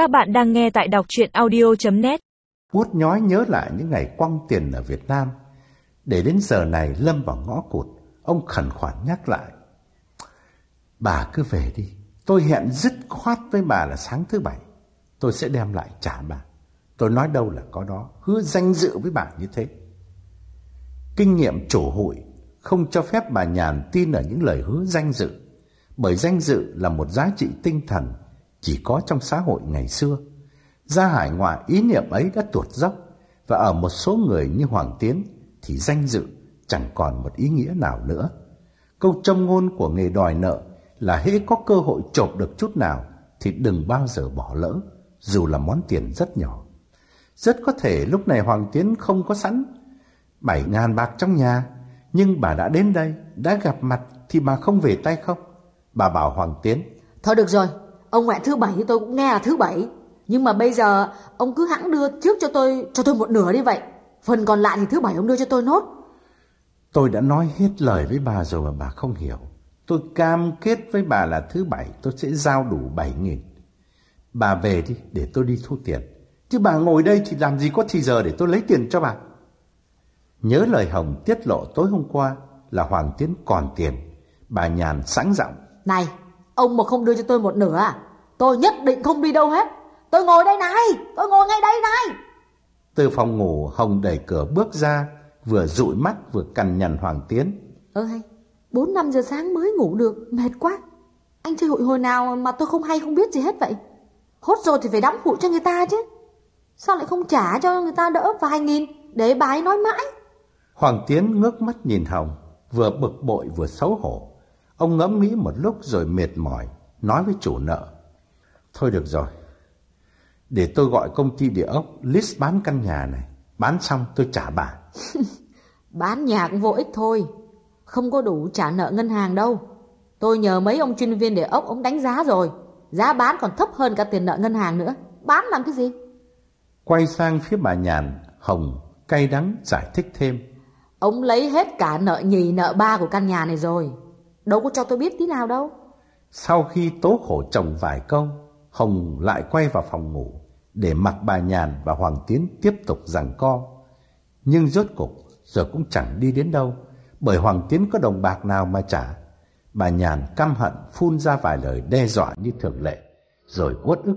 Các bạn đang nghe tại đọc chuyện audio.net Bút nhói nhớ lại những ngày quăng tiền ở Việt Nam. Để đến giờ này lâm vào ngõ cụt, ông khẩn khoản nhắc lại. Bà cứ về đi, tôi hẹn dứt khoát với bà là sáng thứ bảy. Tôi sẽ đem lại trả bà. Tôi nói đâu là có đó, hứa danh dự với bà như thế. Kinh nghiệm chủ hụi không cho phép bà Nhàn tin ở những lời hứa danh dự, bởi danh dự là một giá trị tinh thần chỉ có trong xã hội ngày xưa. Ra hải ngoại ý niệm ấy đã tuột dốc và ở một số người như Hoàng Tiến thì danh dự chẳng còn một ý nghĩa nào nữa. Câu châm ngôn của nghề đòi nợ là hễ có cơ hội chộp được chút nào thì đừng bao giờ bỏ lỡ, dù là món tiền rất nhỏ. Rất có thể lúc này Hoàng Tiến không có sẵn bảy ngàn bạc trong nhà, nhưng bà đã đến đây, đã gặp mặt thì bà không về tay không? Bà bảo Hoàng Tiến, Thôi được rồi, ông ngoại thứ bảy tôi cũng nghe là thứ bảy. Nhưng mà bây giờ ông cứ hãng đưa trước cho tôi cho tôi một nửa đi vậy. Phần còn lại thì thứ bảy ông đưa cho tôi nốt. Tôi đã nói hết lời với bà rồi mà bà không hiểu. Tôi cam kết với bà là thứ bảy tôi sẽ giao đủ bảy nghìn. Bà về đi để tôi đi thu tiền. Chứ bà ngồi đây thì làm gì có thì giờ để tôi lấy tiền cho bà. Nhớ lời Hồng tiết lộ tối hôm qua là Hoàng Tiến còn tiền. Bà Nhàn sẵn giọng. Này, ông mà không đưa cho tôi một nửa à? Tôi nhất định không đi đâu hết. Tôi ngồi đây này, tôi ngồi ngay đây này. Từ phòng ngủ Hồng đẩy cửa bước ra vừa dụi mắt vừa cằn nhằn Hoàng Tiến. Ơ hay, 4-5 giờ sáng mới ngủ được, mệt quá. Anh chơi hụi hồi nào mà tôi không hay không biết gì hết vậy? Hốt rồi thì phải đóng hụi cho người ta chứ. Sao lại không trả cho người ta đỡ vài nghìn để bà ấy nói mãi? Hoàng Tiến ngước mắt nhìn Hồng, vừa bực bội vừa xấu hổ. Ông ngẫm nghĩ một lúc rồi mệt mỏi, nói với chủ nợ. Thôi được rồi, để tôi gọi công ty địa ốc list bán căn nhà này. Bán xong tôi trả bà. Bán nhà cũng vô ích thôi. Không có đủ trả nợ ngân hàng đâu. Tôi nhờ mấy ông chuyên viên địa ốc ông đánh giá rồi. Giá bán còn thấp hơn cả tiền nợ ngân hàng nữa. Bán làm cái gì? Quay sang phía bà Nhàn, Hồng cay đắng giải thích thêm. Ông lấy hết cả nợ nhì nợ ba của căn nhà này rồi. Đâu có cho tôi biết tí nào đâu. Sau khi tố khổ chồng vài câu, Hồng lại quay vào phòng ngủ để mặc bà Nhàn và Hoàng Tiến tiếp tục giằng co. Nhưng rốt cục giờ cũng chẳng đi đến đâu, bởi Hoàng Tiến có đồng bạc nào mà trả. Bà Nhàn căm hận phun ra vài lời đe dọa như thường lệ, rồi uất ức